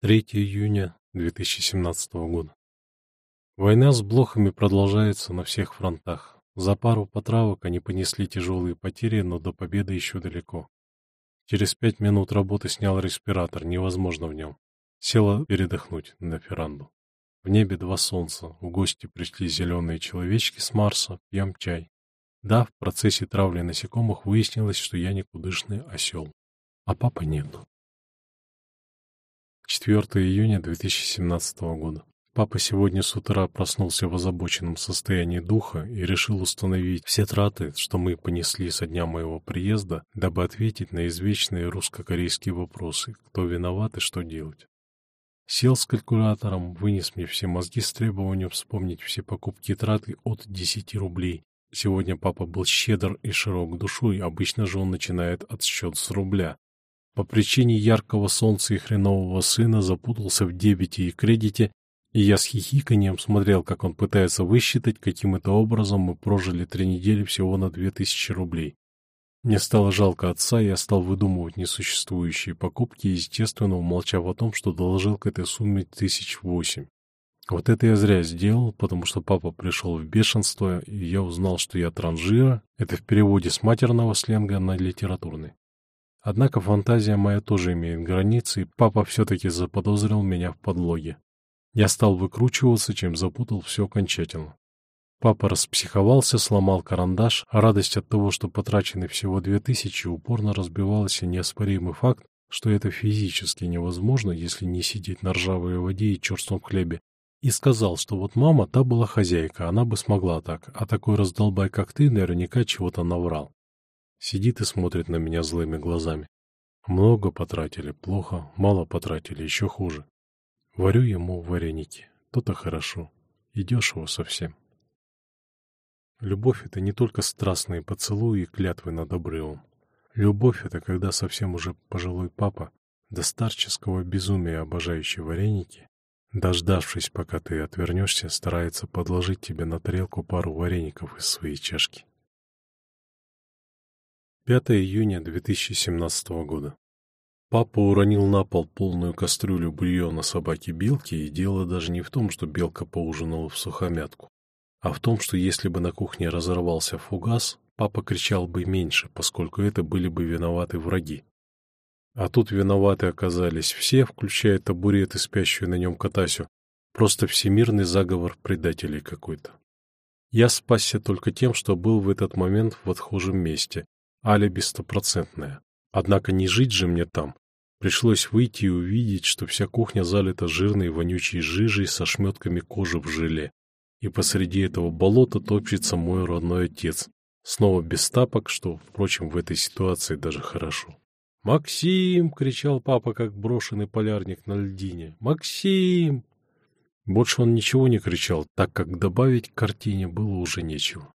3 июня 2017 года. Война с блохами продолжается на всех фронтах. За пару потравок они понесли тяжелые потери, но до победы еще далеко. Через пять минут работы снял респиратор, невозможно в нем. Села передохнуть на феранду. В небе два солнца, в гости пришли зеленые человечки с Марса, пьем чай. Да, в процессе травли насекомых выяснилось, что я никудышный осел. А папа нет. 4 июня 2017 года. Папа сегодня с утра проснулся в озабоченном состоянии духа и решил установить все траты, что мы понесли со дня моего приезда, дабы ответить на извечные русско-корейские вопросы, кто виноват и что делать. Сел с калькулятором, вынес мне все мозги с требованием вспомнить все покупки и траты от 10 рублей. Сегодня папа был щедр и широк душой, обычно же он начинает отсчет с рубля, по причине яркого солнца и хренового сына запутался в дебете и кредите, и я с хихиканием смотрел, как он пытается высчитать, каким это образом мы прожили три недели всего на две тысячи рублей. Мне стало жалко отца, и я стал выдумывать несуществующие покупки, естественно, умолчав о том, что доложил к этой сумме тысяч восемь. Вот это я зря сделал, потому что папа пришел в бешенство, и я узнал, что я транжира, это в переводе с матерного сленга на литературный. Однако фантазия моя тоже имеет границы, и папа все-таки заподозрил меня в подлоге. Я стал выкручиваться, чем запутал все окончательно. Папа распсиховался, сломал карандаш, а радость от того, что потрачены всего две тысячи, упорно разбивалась и неоспоримый факт, что это физически невозможно, если не сидеть на ржавой воде и черством хлебе, и сказал, что вот мама та была хозяйка, она бы смогла так, а такой раздолбай, как ты, наверняка чего-то наврал. Сидит и смотрит на меня злыми глазами. Много потратили, плохо, мало потратили, еще хуже. Варю ему вареники, то-то хорошо, и дешево совсем. Любовь — это не только страстные поцелуи и клятвы над обрывом. Любовь — это когда совсем уже пожилой папа, до старческого безумия обожающий вареники, дождавшись, пока ты отвернешься, старается подложить тебе на тарелку пару вареников из своей чашки. 5 июня 2017 года. Папа уронил на пол полную кастрюлю бульона собаки-белки, и дело даже не в том, что белка поужинала в сухомятку, а в том, что если бы на кухне разорвался фугас, папа кричал бы меньше, поскольку это были бы виноваты враги. А тут виноваты оказались все, включая табурет и спящую на нем Катасю, просто всемирный заговор предателей какой-то. Я спасся только тем, что был в этот момент в отхожем месте, алиби стопроцентное. Однако не жить же мне там. Пришлось выйти и увидеть, что вся кухня залита жирной вонючей жижей со шметками кожи в желе. И посреди этого болота топчется мой родной отец. Снова без тапок, что, впрочем, в этой ситуации даже хорошо. «Максим!» — кричал папа, как брошенный полярник на льдине. «Максим!» Больше он ничего не кричал, так как добавить к картине было уже нечего.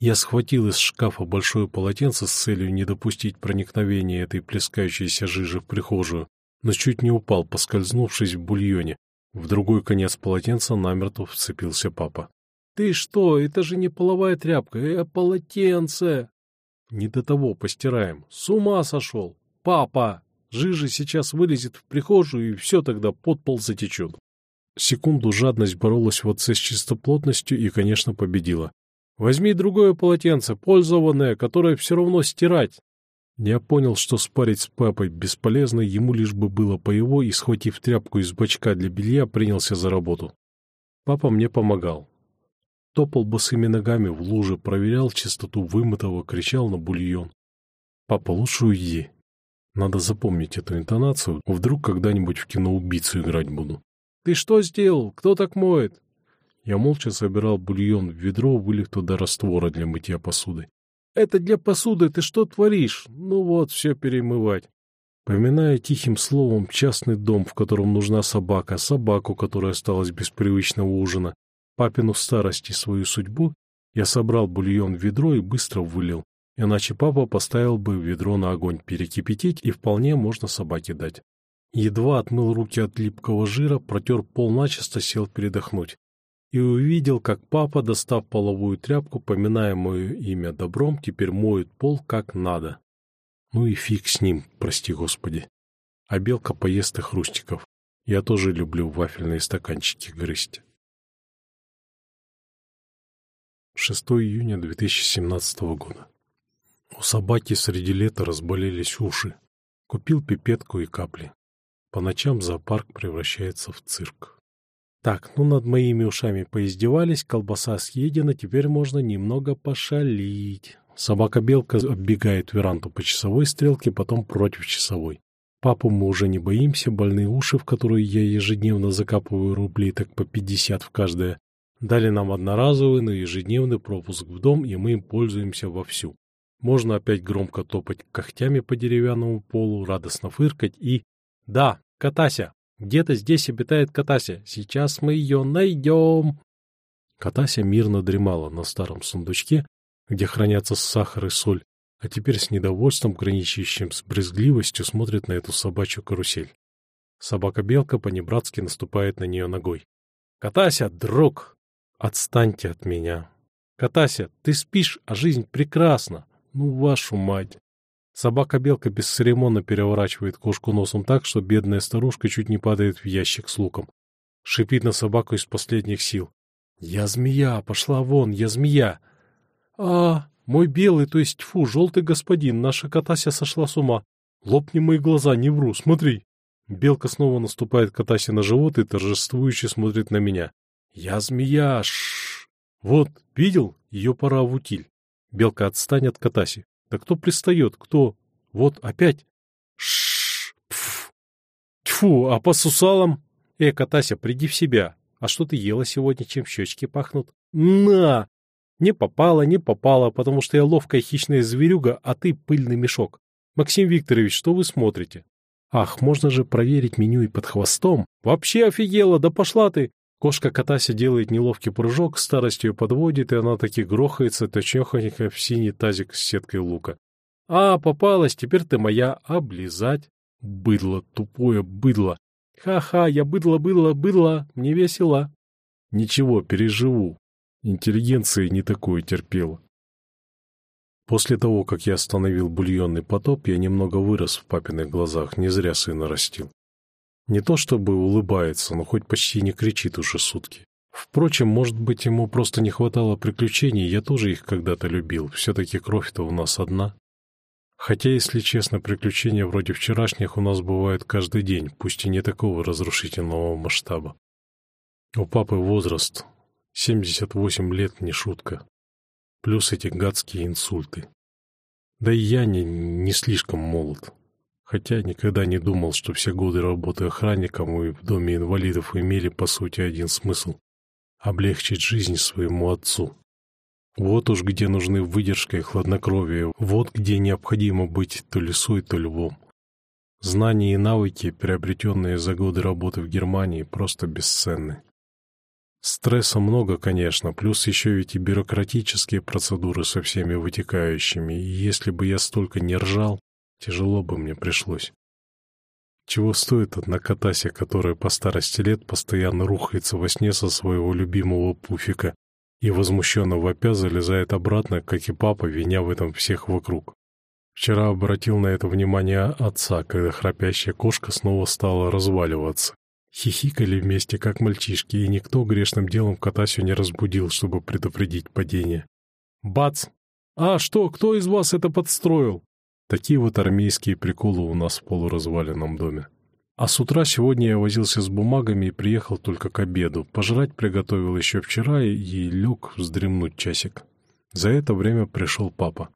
Я схватил из шкафа большое полотенце с целью не допустить проникновения этой плескающейся жижи в прихожую, но чуть не упал, поскользнувшись в бульоне. В другой конец полотенца намертво вцепился папа. — Ты что, это же не половая тряпка, это полотенце! — Не до того постираем. С ума сошел! Папа! Жижа сейчас вылезет в прихожую, и все тогда под пол затечет. Секунду жадность боролась в отце с чистоплотностью и, конечно, победила. Возьми другое полотенце, пользованное, которое все равно стирать. Я понял, что спорить с папой бесполезно, ему лишь бы было по его, и, схватив тряпку из бачка для белья, принялся за работу. Папа мне помогал. Топал босыми ногами в луже, проверял чистоту вымытого, кричал на бульон. «Папа, лучше уйди. Надо запомнить эту интонацию, вдруг когда-нибудь в кино убийцу играть буду». «Ты что сделал? Кто так моет?» Я молча собирал бульон в ведро, вылив туда раствора для мытья посуды. — Это для посуды, ты что творишь? Ну вот, все перемывать. Поминая тихим словом частный дом, в котором нужна собака, собаку, которая осталась без привычного ужина, папину старость и свою судьбу, я собрал бульон в ведро и быстро вылил, иначе папа поставил бы ведро на огонь перекипятить, и вполне можно собаке дать. Едва отмыл руки от липкого жира, протер пол начисто, сел передохнуть и увидел, как папа, достав половую тряпку, поминая мое имя добром, теперь моет пол как надо. Ну и фиг с ним, прости господи. А белка поест и хрустиков. Я тоже люблю вафельные стаканчики грызть. 6 июня 2017 года. У собаки среди лета разболелись уши. Купил пипетку и капли. По ночам зоопарк превращается в цирк. Так, ну над моими ушами поиздевались, колбаса съедена, теперь можно немного пошалить. Собака-белка оббегает веранду по часовой стрелке, потом против часовой. Папу мы уже не боимся, больные уши, в которые я ежедневно закапываю рубли, так по 50 в каждое, дали нам одноразовый, но ежедневный пропуск в дом, и мы им пользуемся вовсю. Можно опять громко топать когтями по деревянному полу, радостно фыркать и... Да, Катася! Где-то здесь обитает Катася. Сейчас мы ее найдем. Катася мирно дремала на старом сундучке, где хранятся сахар и соль, а теперь с недовольством, граничащим с брезгливостью, смотрит на эту собачью карусель. Собака-белка по-небратски наступает на нее ногой. «Катася, друг! Отстаньте от меня! Катася, ты спишь, а жизнь прекрасна! Ну, вашу мать!» Собака-белка бесцеремонно переворачивает кошку носом так, что бедная старушка чуть не падает в ящик с луком. Шипит на собаку из последних сил. «Я змея! Пошла вон! Я змея!» «А, мой белый, то есть, фу, желтый господин, наша Катася сошла с ума. Лопни мои глаза, не вру, смотри. Белка снова наступает Катасе на живот и торжествующе смотрит на меня. Я змея, шш. Вот, видел? Ее пора в утиль. Белка, отстань от Катаси. Да кто пристает, кто? Вот, опять. Шш, пф. Тьфу, а по сусалам? Э, Катася, приди в себя. А что ты ела сегодня, чем щечки пахнут? На! Не попало, не попало, потому что я ловкая хищная зверюга, а ты пыльный мешок. Максим Викторович, что вы смотрите? Ах, можно же проверить меню и под хвостом. Вообще офигела, да пошла ты. Кошка Катася делает неловкий прыжок, старость ее подводит, и она таки грохается, точнёхонько в синий тазик с сеткой лука. А, попалась, теперь ты моя, облизать. Быдло, тупое быдло. Ха-ха, я быдло-быдло-быдло, мне весело. Ничего, переживу. Интеллигенция не такое терпела. После того, как я остановил бульонный потоп, я немного вырос в папиных глазах, не зря сына растил. Не то чтобы улыбается, но хоть почти не кричит уже сутки. Впрочем, может быть, ему просто не хватало приключений, я тоже их когда-то любил, все-таки кровь-то у нас одна. Хотя, если честно, приключения вроде вчерашних у нас бывают каждый день, пусть и не такого разрушительного масштаба. У папы возраст, 78 лет не шутка. Плюс эти гадские инсульты. Да и я не, не слишком молод. Хотя никогда не думал, что все годы работы охранником и в доме инвалидов имели, по сути, один смысл — облегчить жизнь своему отцу. Вот уж где нужны выдержка и хладнокровие, вот где необходимо быть то лисой, то львом. Знания и навыки, приобретенные за годы работы в Германии, просто бесценны. Стресса много, конечно, плюс еще ведь и бюрократические процедуры со всеми вытекающими, и если бы я столько не ржал, тяжело бы мне пришлось. Чего стоит одна катася, которая по старости лет постоянно рухается во сне со своего любимого пуфика и возмущенно вопя залезает обратно, как и папа, виня в этом всех вокруг. Вчера обратил на это внимание отца, когда храпящая кошка снова стала разваливаться. Хихикали вместе, как мальчишки, и никто грешным делом Катасю не разбудил, чтобы предупредить падение. Бац! А что, кто из вас это подстроил? Такие вот армейские приколы у нас в полуразваленном доме. А с утра сегодня я возился с бумагами и приехал только к обеду. Пожрать приготовил еще вчера и лег вздремнуть часик. За это время пришел папа.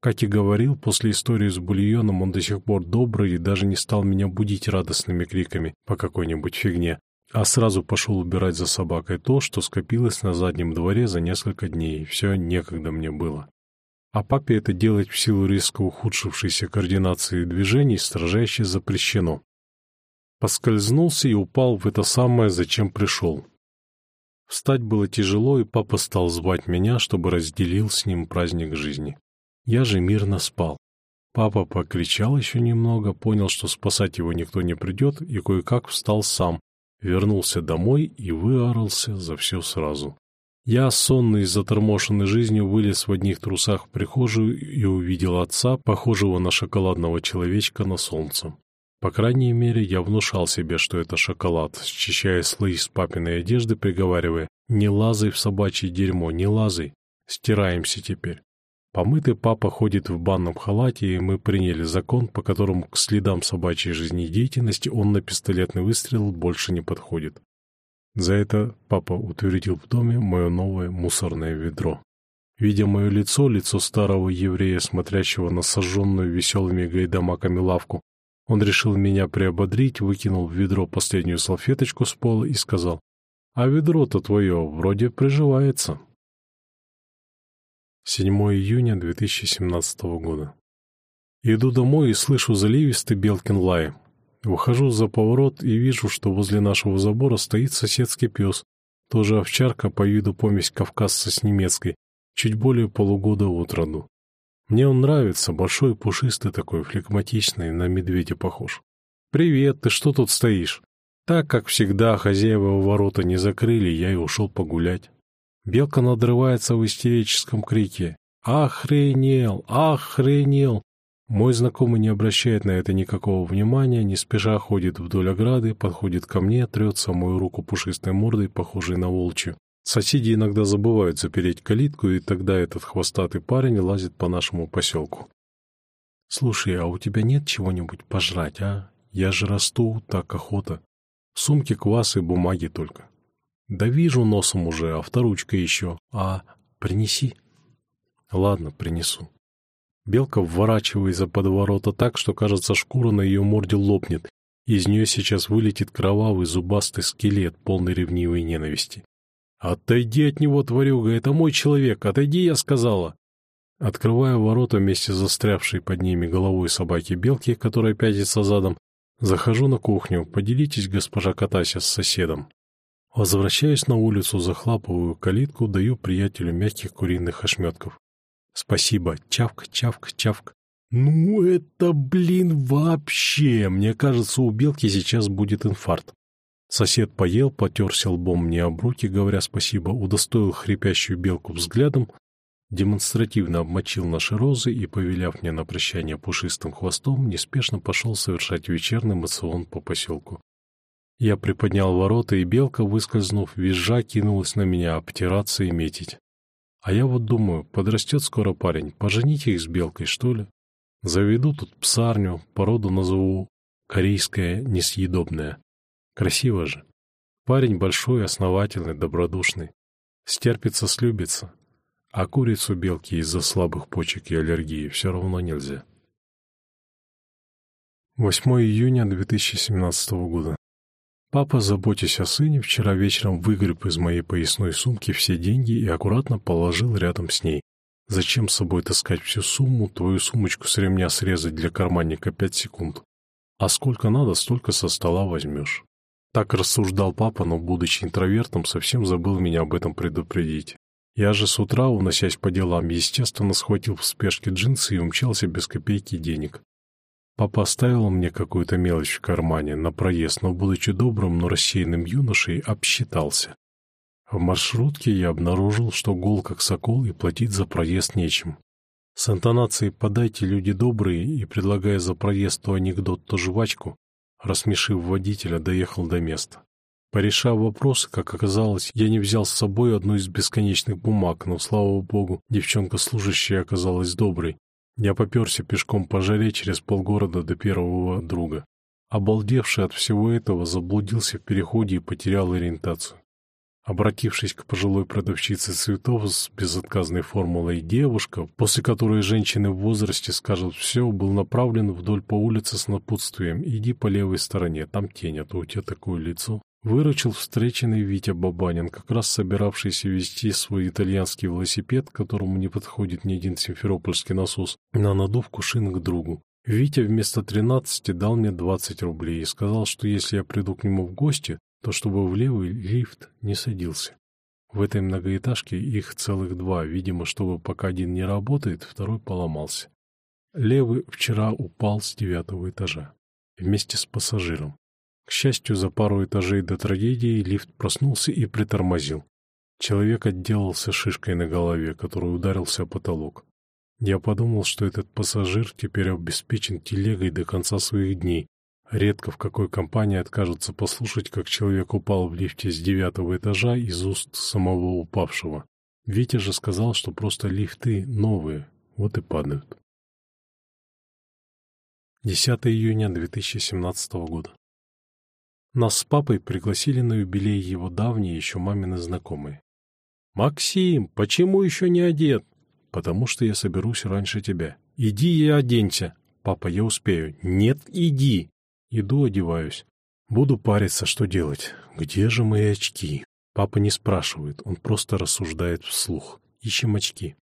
Как и говорил, после истории с бульоном он до сих пор добрый и даже не стал меня будить радостными криками по какой-нибудь фигне, а сразу пошел убирать за собакой то, что скопилось на заднем дворе за несколько дней, все некогда мне было. А папе это делать в силу резко ухудшившейся координации движений строжайше запрещено. Поскользнулся и упал в это самое, зачем пришел. Встать было тяжело, и папа стал звать меня, чтобы разделил с ним праздник жизни. Я же мирно спал. Папа покричал еще немного, понял, что спасать его никто не придет, и кое-как встал сам, вернулся домой и выорался за все сразу. Я, сонный и заторможенный жизнью, вылез в одних трусах в прихожую и увидел отца, похожего на шоколадного человечка на солнце. По крайней мере, я внушал себе, что это шоколад, счищая слои с папиной одежды, приговаривая «Не лазай в собачье дерьмо, не лазай, стираемся теперь». Помытый папа ходит в банном халате, и мы приняли закон, по которому к следам собачьей жизнедеятельности он на пистолетный выстрел больше не подходит. За это папа утвердил в доме мое новое мусорное ведро. Видя мое лицо, лицо старого еврея, смотрящего на сожженную веселыми гайдамаками лавку, он решил меня приободрить, выкинул в ведро последнюю салфеточку с пола и сказал, «А ведро-то твое вроде приживается». 7 июня 2017 года. Иду домой и слышу заливистый Белкин лай. Выхожу за поворот и вижу, что возле нашего забора стоит соседский пес, тоже овчарка по виду помесь кавказца с немецкой, чуть более полугода от роду. Мне он нравится, большой, пушистый такой, флегматичный, на медведя похож. «Привет, ты что тут стоишь?» Так, как всегда, хозяева ворота не закрыли, я и ушел погулять. Белка надрывается в истерическом крике. «Охренел! Охренел!» Мой знакомый не обращает на это никакого внимания, не спеша ходит вдоль ограды, подходит ко мне, трется мою руку пушистой мордой, похожей на волчью. Соседи иногда забывают запереть калитку, и тогда этот хвостатый парень лазит по нашему поселку. «Слушай, а у тебя нет чего-нибудь пожрать, а? Я же расту, так охота. В сумке квас и бумаги только. Да вижу носом уже, авторучка еще. А принеси». «Ладно, принесу». Белка вворачивается под ворота так, что, кажется, шкура на ее морде лопнет, из нее сейчас вылетит кровавый зубастый скелет, полный ревнивой ненависти. «Отойди от него, тварюга, это мой человек, отойди, я сказала!» Открывая ворота вместе с застрявшей под ними головой собаки-белки, которая пятится задом, захожу на кухню, поделитесь, госпожа Катася, с соседом. Возвращаюсь на улицу, захлапываю калитку, даю приятелю мягких куриных ошметков. Спасибо, чавк, чавк, чавк. Ну это, блин, вообще! Мне кажется, у белки сейчас будет инфаркт. Сосед поел, потерся лбом мне об руки, говоря спасибо, удостоил хрипящую белку взглядом, демонстративно обмочил наши розы и, повеляв мне на прощание пушистым хвостом, неспешно пошел совершать вечерний мацион по поселку. Я приподнял ворота, и белка, выскользнув, визжа, кинулась на меня обтираться и метить. А я вот думаю, подрастет скоро парень, пожените их с белкой, что ли? Заведу тут псарню, породу назову корейская несъедобная. Красиво же. Парень большой, основательный, добродушный. Стерпится, слюбится. А курицу белки из-за слабых почек и аллергии все равно нельзя. 8 июня 2017 года. Папа, заботясь о сыне, вчера вечером выгреб из моей поясной сумки все деньги и аккуратно положил рядом с ней. Зачем с собой таскать всю сумму, твою сумочку с ремня срезать для карманника пять секунд? А сколько надо, столько со стола возьмешь. Так рассуждал папа, но, будучи интровертом, совсем забыл меня об этом предупредить. Я же с утра, уносясь по делам, естественно, схватил в спешке джинсы и умчался без копейки денег. Папа оставил мне какую-то мелочь в кармане на проезд, но, будучи добрым, но рассеянным юношей, обсчитался. В маршрутке я обнаружил, что гол как сокол и платить за проезд нечем. С интонацией «подайте, люди добрые» и предлагая за проезд то анекдот, то жвачку, рассмешив водителя, доехал до места. Порешав вопросы, как оказалось, я не взял с собой одну из бесконечных бумаг, но, слава богу, девчонка служащая оказалась доброй. Я поперся пешком по жаре через полгорода до первого друга. Обалдевший от всего этого, заблудился в переходе и потерял ориентацию. Обратившись к пожилой продавщице цветов с безотказной формулой «девушка», после которой женщины в возрасте скажут «все», был направлен вдоль по улице с напутствием «иди по левой стороне, там тень, а то у тебя такое лицо». Выручил встреченный Витя Бабанин, как раз собиравшийся вести свой итальянский велосипед, которому не подходит ни один симферопольский насос, на надувку шин к другу. Витя вместо тринадцати дал мне двадцать рублей и сказал, что если я приду к нему в гости, то чтобы в левый лифт не садился. В этой многоэтажке их целых два, видимо, чтобы пока один не работает, второй поломался. Левый вчера упал с девятого этажа вместе с пассажиром. К счастью, за пару этажей до трагедии лифт проснулся и притормозил. Человек отделался шишкой на голове, который ударился о потолок. Я подумал, что этот пассажир теперь обеспечен телегой до конца своих дней, Редко в какой компании откажутся послушать, как человек упал в лифте с девятого этажа из уст самого упавшего. Витя же сказал, что просто лифты новые, вот и падают. 10 июня 2017 года. Нас с папой пригласили на юбилей его давние еще мамины знакомые. «Максим, почему еще не одет?» «Потому что я соберусь раньше тебя. Иди и оденься». «Папа, я успею». «Нет, иди». Иду, одеваюсь. Буду париться, что делать. Где же мои очки? Папа не спрашивает, он просто рассуждает вслух. Ищем очки.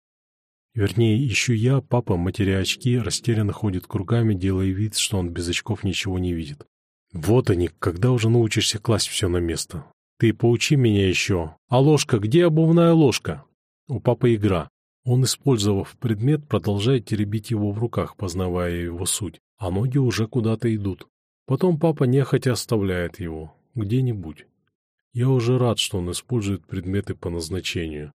Вернее, ищу я, папа, матеря очки, растерянно ходит кругами, делая вид, что он без очков ничего не видит. Вот они, когда уже научишься класть все на место. Ты поучи меня еще. А ложка, где обувная ложка? У папы игра. Он, использовав предмет, продолжает теребить его в руках, познавая его суть, а ноги уже куда-то идут. Потом папа нехотя оставляет его, где-нибудь. Я уже рад, что он использует предметы по назначению.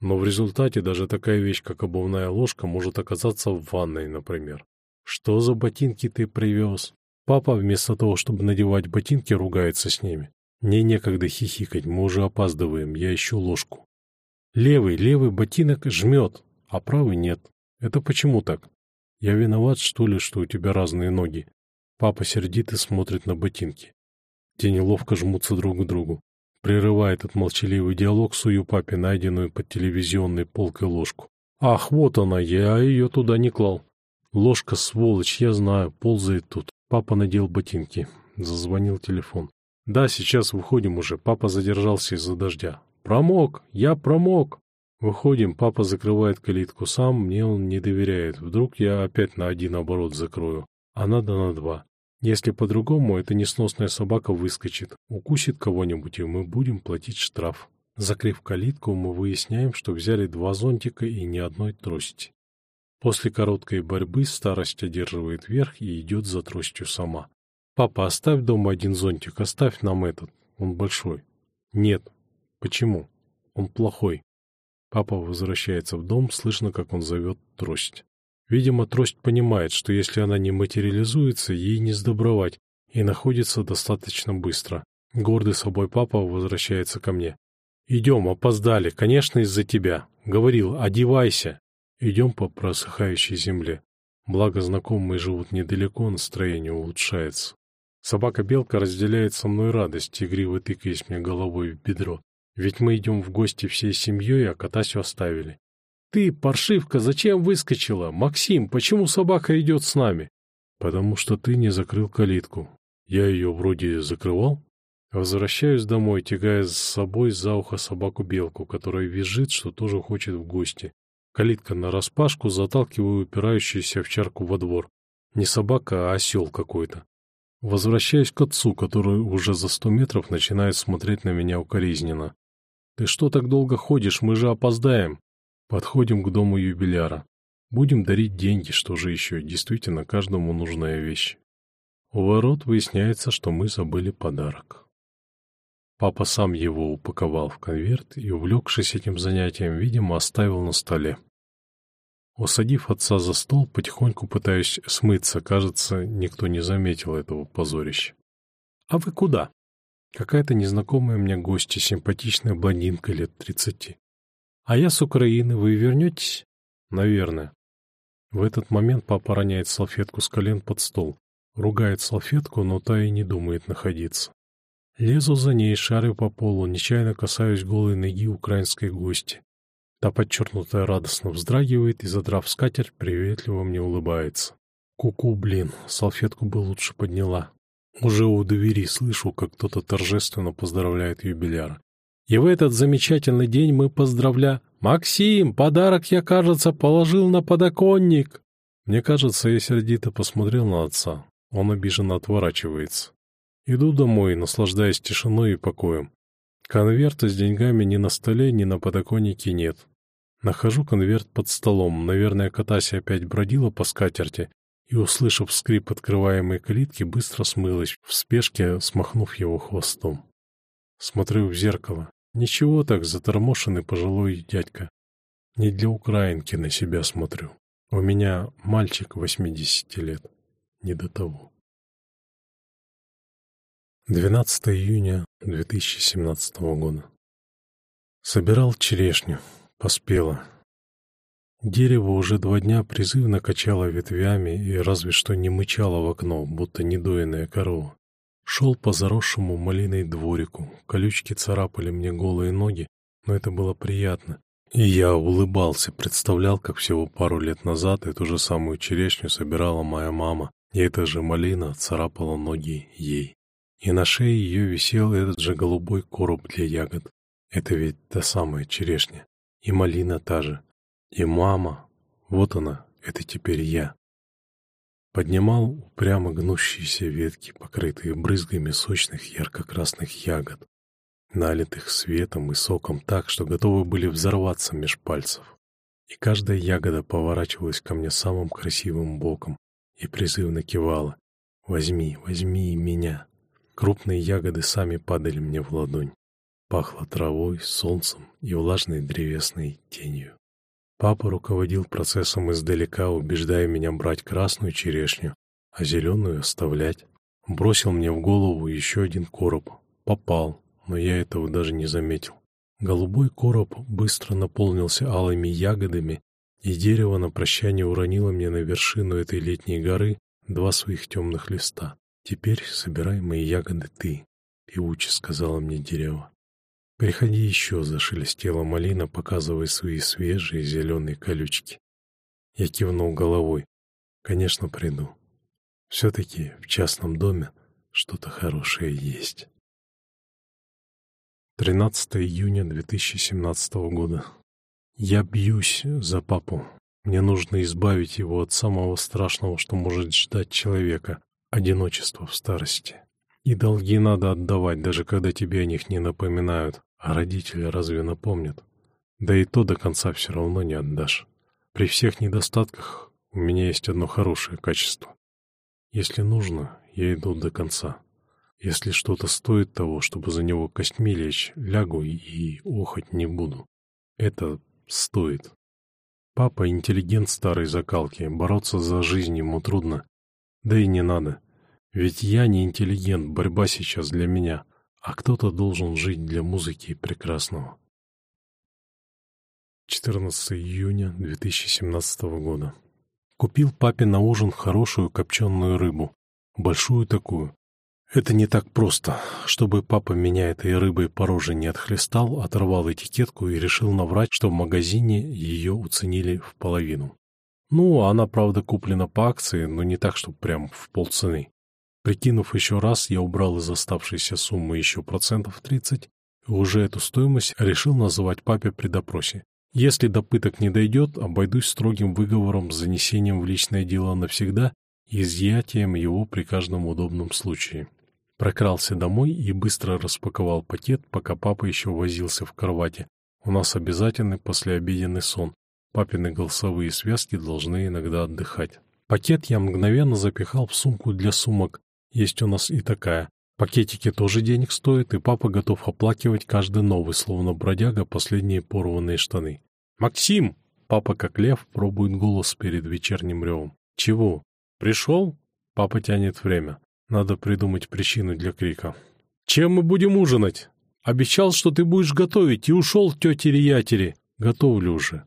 Но в результате даже такая вещь, как обувная ложка, может оказаться в ванной, например. Что за ботинки ты привез? Папа, вместо того, чтобы надевать ботинки, ругается с ними. Мне некогда хихикать, мы уже опаздываем, я ищу ложку. Левый, левый ботинок жмет, а правый нет. Это почему так? Я виноват, что ли, что у тебя разные ноги? Папа сердито смотрит на ботинки. Те неловко жмутся друг к другу. Прерывая этот молчаливый диалог, сую папе найденную под телевизионной полкой ложку. «Ах, вот она, я ее туда не клал». «Ложка, сволочь, я знаю, ползает тут». Папа надел ботинки. Зазвонил телефон. «Да, сейчас выходим уже. Папа задержался из-за дождя». «Промок! Я промок!» Выходим, папа закрывает калитку сам, мне он не доверяет. Вдруг я опять на один оборот закрою, а надо на два. Если по-другому, эта несносная собака выскочит, укусит кого-нибудь, и мы будем платить штраф. Закрыв калитку, мы выясняем, что взяли два зонтика и ни одной трости. После короткой борьбы старость одерживает верх и идет за тростью сама. «Папа, оставь дома один зонтик, оставь нам этот, он большой». «Нет». «Почему?» «Он плохой». Папа возвращается в дом, слышно, как он зовет трость. Видимо, трость понимает, что если она не материализуется, ей не сдобровать, и находится достаточно быстро. Гордый собой папа возвращается ко мне. «Идем, опоздали, конечно, из-за тебя. Говорил, одевайся». Идем по просыхающей земле. Благо, знакомые живут недалеко, настроение улучшается. Собака-белка разделяет со мной радость, игриво тыкаясь мне головой в бедро. Ведь мы идем в гости всей семьей, а Катасю оставили. «Ты, паршивка, зачем выскочила? Максим, почему собака идет с нами?» «Потому что ты не закрыл калитку. Я ее вроде закрывал?» Возвращаюсь домой, тягая с собой за ухо собаку-белку, которая визжит, что тоже хочет в гости. Калитка нараспашку, заталкиваю упирающуюся в чарку во двор. Не собака, а осел какой-то. Возвращаюсь к отцу, который уже за сто метров начинает смотреть на меня укоризненно. «Ты что так долго ходишь? Мы же опоздаем!» Подходим к дому юбиляра. Будем дарить деньги, что же еще, действительно, каждому нужная вещь. У ворот выясняется, что мы забыли подарок. Папа сам его упаковал в конверт и, увлекшись этим занятием, видимо, оставил на столе. Усадив отца за стол, потихоньку пытаюсь смыться, кажется, никто не заметил этого позорища. «А вы куда?» Какая-то незнакомая мне гостья, симпатичная блондинка лет тридцати. А я с Украины, вы вернетесь? Наверное. В этот момент папа роняет салфетку с колен под стол. Ругает салфетку, но та и не думает находиться. Лезу за ней, шарю по полу, нечаянно касаюсь голой ноги украинской гости. Та подчеркнутая радостно вздрагивает и, задрав скатерть, приветливо мне улыбается. Ку-ку, блин, салфетку бы лучше подняла. Уже у двери слышу, как кто-то торжественно поздравляет юбиляра. И в этот замечательный день мы поздравля... «Максим, подарок я, кажется, положил на подоконник!» Мне кажется, я сердито посмотрел на отца. Он обиженно отворачивается. Иду домой, наслаждаясь тишиной и покоем. Конверта с деньгами ни на столе, ни на подоконнике нет. Нахожу конверт под столом. Наверное, Катася опять бродила по скатерти и, услышав скрип открываемой калитки, быстро смылась, в спешке смахнув его хвостом. Смотрю в зеркало. Ничего так, заторможенный пожилой дядька. Не для украинки на себя смотрю. У меня мальчик восьмидесяти лет. Не до того. 12 июня 2017 года. Собирал черешню. Поспело. Дерево уже два дня призывно качало ветвями и разве что не мычало в окно, будто недоенная корова. Шел по заросшему малиной дворику, колючки царапали мне голые ноги, но это было приятно. И я улыбался, представлял, как всего пару лет назад эту же самую черешню собирала моя мама, и эта же малина царапала ноги ей. И на шее ее висел этот же голубой короб для ягод. Это ведь та самая черешня. И малина та же. И мама. Вот она, это теперь я. Поднимал упрямо гнущиеся ветки, покрытые брызгами сочных ярко-красных ягод, налитых светом и соком так, что готовы были взорваться меж пальцев. И каждая ягода поворачивалась ко мне самым красивым боком и призывно кивала. «Возьми, возьми меня». Крупные ягоды сами падали мне в ладонь. Пахло травой, солнцем и влажной древесной тенью. Папа руководил процессом издалека, убеждая меня брать красную черешню, а зеленую оставлять. Бросил мне в голову еще один короб. Попал, но я этого даже не заметил. Голубой короб быстро наполнился алыми ягодами, и дерево на прощание уронило мне на вершину этой летней горы два своих темных листа. «Теперь собирай мои ягоды ты», — певуче сказала мне дерево. «Приходи еще», — зашелестела малина, показывая свои свежие зеленые колючки. Я кивнул головой. «Конечно, приду. Все-таки в частном доме что-то хорошее есть». 13 июня 2017 года. Я бьюсь за папу. Мне нужно избавить его от самого страшного, что может ждать человека одиночество в старости. И долги надо отдавать, даже когда тебе о них не напоминают. А родители разве напомнят? Да и то до конца все равно не отдашь. При всех недостатках у меня есть одно хорошее качество. Если нужно, я иду до конца. Если что-то стоит того, чтобы за него костьми лечь, лягу и охоть не буду. Это стоит. Папа интеллигент старой закалки, бороться за жизнь ему трудно. Да и не надо. Ведь я не интеллигент, борьба сейчас для меня, а кто-то должен жить для музыки прекрасного. 14 июня 2017 года. Купил папе на ужин хорошую копченую рыбу. Большую такую. Это не так просто. Чтобы папа меня этой рыбой по роже не отхлестал, оторвал этикетку и решил наврать, что в магазине ее уценили в половину. Ну, она, правда, куплена по акции, но не так, чтобы прям в полцены. Прикинув еще раз, я убрал из оставшейся суммы еще процентов 30 и уже эту стоимость решил называть папе при допросе. Если до пыток не дойдет, обойдусь строгим выговором с занесением в личное дело навсегда и изъятием его при каждом удобном случае. Прокрался домой и быстро распаковал пакет, пока папа еще возился в кровати. У нас обязательный послеобеденный сон, Папины голосовые связки должны иногда отдыхать. Пакет я мгновенно запихал в сумку для сумок. Есть у нас и такая. Пакетики тоже денег стоят, и папа готов оплакивать каждый новый, словно бродяга, последние порванные штаны. «Максим!» Папа, как лев, пробует голос перед вечерним ревом. «Чего? Пришел?» Папа тянет время. Надо придумать причину для крика. «Чем мы будем ужинать? Обещал, что ты будешь готовить, и ушел тетери-ятери. Готовлю уже».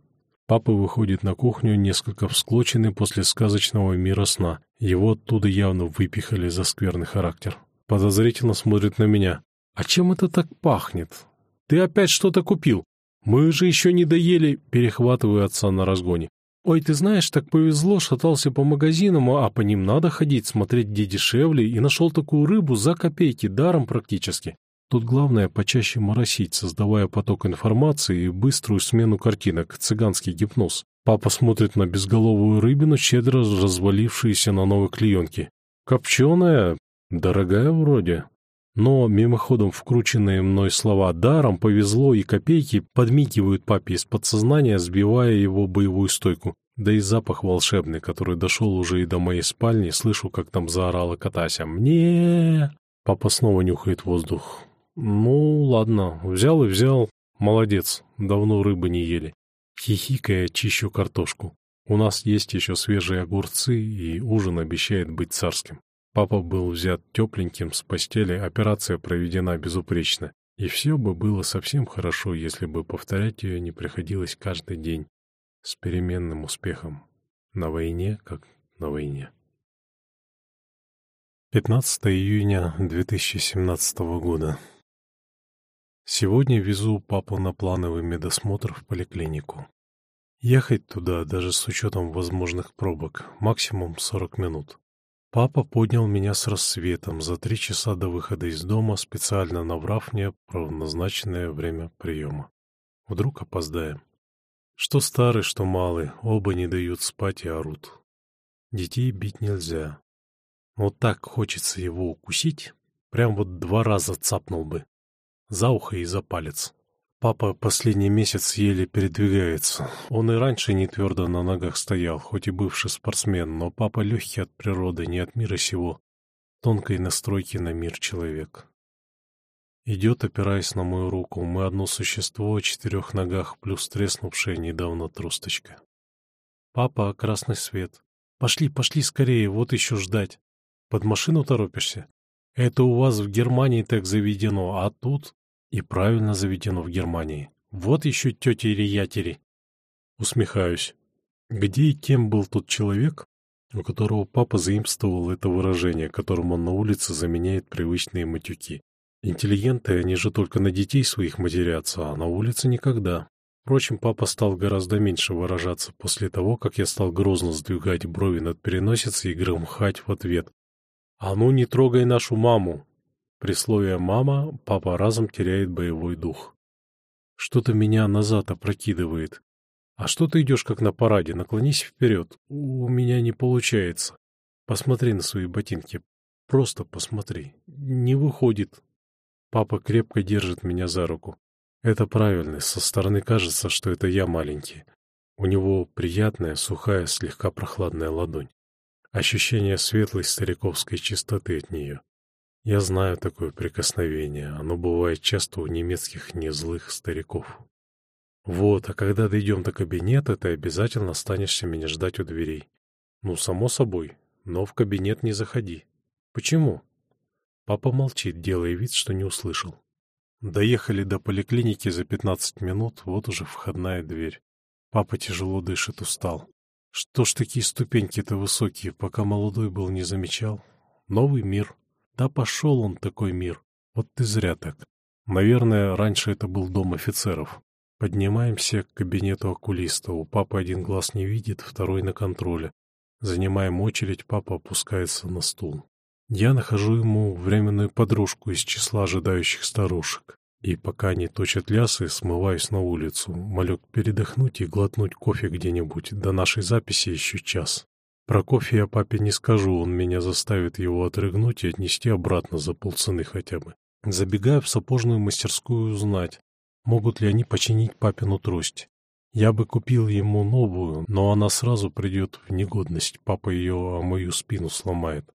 Папа выходит на кухню, несколько всклоченный после сказочного мира сна. Его оттуда явно выпихали за скверный характер. Подозрительно смотрит на меня. «А чем это так пахнет? Ты опять что-то купил? Мы же еще не доели», перехватываю отца на разгоне. «Ой, ты знаешь, так повезло, шатался по магазинам, а по ним надо ходить, смотреть, где дешевле, и нашел такую рыбу за копейки, даром практически. Тут главное почаще моросить, создавая поток информации и быструю смену картинок, цыганский гипноз. Папа смотрит на безголовую рыбину, щедро развалившуюся на новой клеенке. Копченая? Дорогая вроде. Но мимоходом вкрученные мной слова «даром», «повезло» и «копейки» подмигивают папе из подсознания, сбивая его боевую стойку. Да и запах волшебный, который дошел уже и до моей спальни, слышу, как там заорала Катася. «Мне!» Папа снова нюхает воздух. Ну, ладно, взял и взял. Молодец, давно рыбы не ели. Хихикая, чищу картошку. У нас есть еще свежие огурцы, и ужин обещает быть царским. Папа был взят тепленьким с постели, операция проведена безупречно. И все бы было совсем хорошо, если бы повторять ее не приходилось каждый день с переменным успехом. На войне, как на войне. 15 июня 2017 года. Сегодня везу папу на плановый медосмотр в поликлинику. Ехать туда, даже с учетом возможных пробок, максимум 40 минут. Папа поднял меня с рассветом за три часа до выхода из дома, специально набрав мне про назначенное время приема. Вдруг опоздаем. Что старый, что малый, оба не дают спать и орут. Детей бить нельзя. Вот так хочется его укусить, прям вот два раза цапнул бы. За ухо и за палец. Папа последний месяц еле передвигается. Он и раньше не твердо на ногах стоял, хоть и бывший спортсмен, но папа легкий от природы, не от мира сего, тонкой настройки на мир человек. Идет, опираясь на мою руку, мы одно существо о четырех ногах, плюс треснувшая недавно тросточка. Папа, красный свет. Пошли, пошли скорее, вот еще ждать. Под машину торопишься? Это у вас в Германии так заведено, а тут и правильно заведено в Германии. Вот еще тети-риятери. Усмехаюсь. Где и кем был тот человек, у которого папа заимствовал это выражение, которым он на улице заменяет привычные матюки? Интеллигенты, они же только на детей своих матерятся, а на улице никогда. Впрочем, папа стал гораздо меньше выражаться после того, как я стал грозно сдвигать брови над переносицей и громхать в ответ. «А ну не трогай нашу маму! При слове «мама» папа разом теряет боевой дух. Что-то меня назад опрокидывает. А что ты идешь как на параде? Наклонись вперед. У меня не получается. Посмотри на свои ботинки. Просто посмотри. Не выходит. Папа крепко держит меня за руку. Это правильно. Со стороны кажется, что это я маленький. У него приятная, сухая, слегка прохладная ладонь. Ощущение светлой стариковской чистоты от нее. Я знаю такое прикосновение, оно бывает часто у немецких незлых стариков. Вот, а когда дойдем до кабинета, ты обязательно останешься меня ждать у дверей. Ну, само собой, но в кабинет не заходи. Почему? Папа молчит, делая вид, что не услышал. Доехали до поликлиники за пятнадцать минут, вот уже входная дверь. Папа тяжело дышит, устал. Что ж такие ступеньки-то высокие, пока молодой был, не замечал? Новый мир. Да пошел он такой мир. Вот ты зря так. Наверное, раньше это был дом офицеров. Поднимаемся к кабинету окулиста. У папы один глаз не видит, второй на контроле. Занимаем очередь, папа опускается на стул. Я нахожу ему временную подружку из числа ожидающих старушек. И пока они точат лясы, смываюсь на улицу. Молю передохнуть и глотнуть кофе где-нибудь. До нашей записи еще час. Про кофе я папе не скажу, он меня заставит его отрыгнуть и отнести обратно за полцены хотя бы. Забегаю в сапожную мастерскую узнать, могут ли они починить папину трость. Я бы купил ему новую, но она сразу придет в негодность, папа ее о мою спину сломает.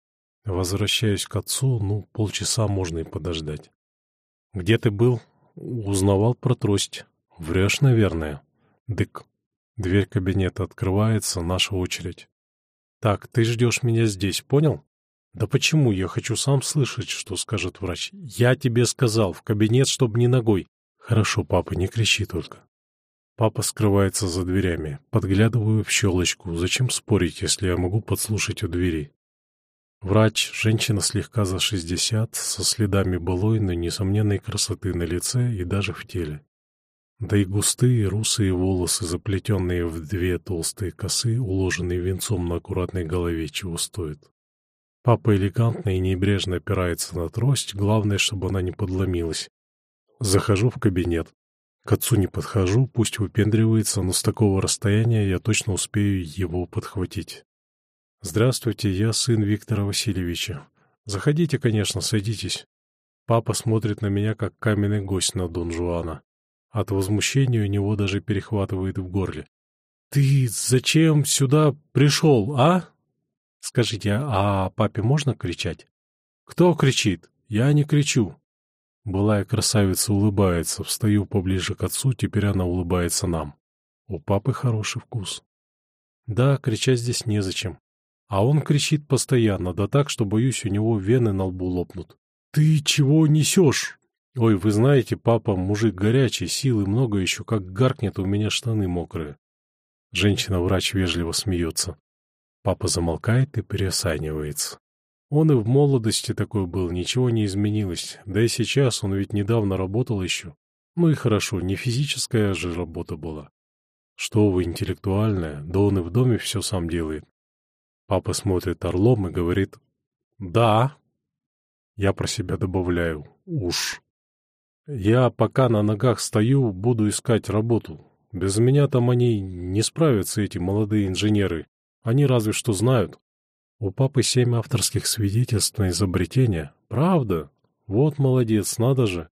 Возвращаюсь к отцу, ну, полчаса можно и подождать. «Где ты был?» «Узнавал про трость». «Врешь, наверное». «Дык». Дверь кабинета открывается, наша очередь. Так, ты ждешь меня здесь, понял? Да почему? Я хочу сам слышать, что скажет врач. Я тебе сказал, в кабинет, чтобы не ногой. Хорошо, папа, не кричи только. Папа скрывается за дверями. Подглядываю в щелочку. Зачем спорить, если я могу подслушать у двери? Врач, женщина слегка за шестьдесят, со следами былой, но несомненной красоты на лице и даже в теле. Да и густые русые волосы, заплетенные в две толстые косы, уложенные венцом на аккуратной голове, чего стоит. Папа элегантно и небрежно опирается на трость, главное, чтобы она не подломилась. Захожу в кабинет. К отцу не подхожу, пусть выпендривается, но с такого расстояния я точно успею его подхватить. «Здравствуйте, я сын Виктора Васильевича. Заходите, конечно, садитесь». Папа смотрит на меня, как каменный гость на Дон Жуана. От возмущения у него даже перехватывает в горле. «Ты зачем сюда пришел, а?» «Скажите, а папе можно кричать?» «Кто кричит? Я не кричу». Былая красавица улыбается, встаю поближе к отцу, теперь она улыбается нам. У папы хороший вкус. Да, кричать здесь незачем. А он кричит постоянно, да так, что, боюсь, у него вены на лбу лопнут. «Ты чего несешь?» «Ой, вы знаете, папа мужик горячий, силы много еще, как гаркнет, у меня штаны мокрые». Женщина-врач вежливо смеется. Папа замолкает и переосанивается. Он и в молодости такой был, ничего не изменилось. Да и сейчас он ведь недавно работал еще. Ну и хорошо, не физическая же работа была. Что вы, интеллектуальная, да он и в доме все сам делает. Папа смотрит орлом и говорит «Да». Я про себя добавляю «Уж». Я пока на ногах стою, буду искать работу. Без меня там они не справятся, эти молодые инженеры. Они разве что знают. У папы семь авторских свидетельств на изобретение. Правда? Вот молодец, надо же.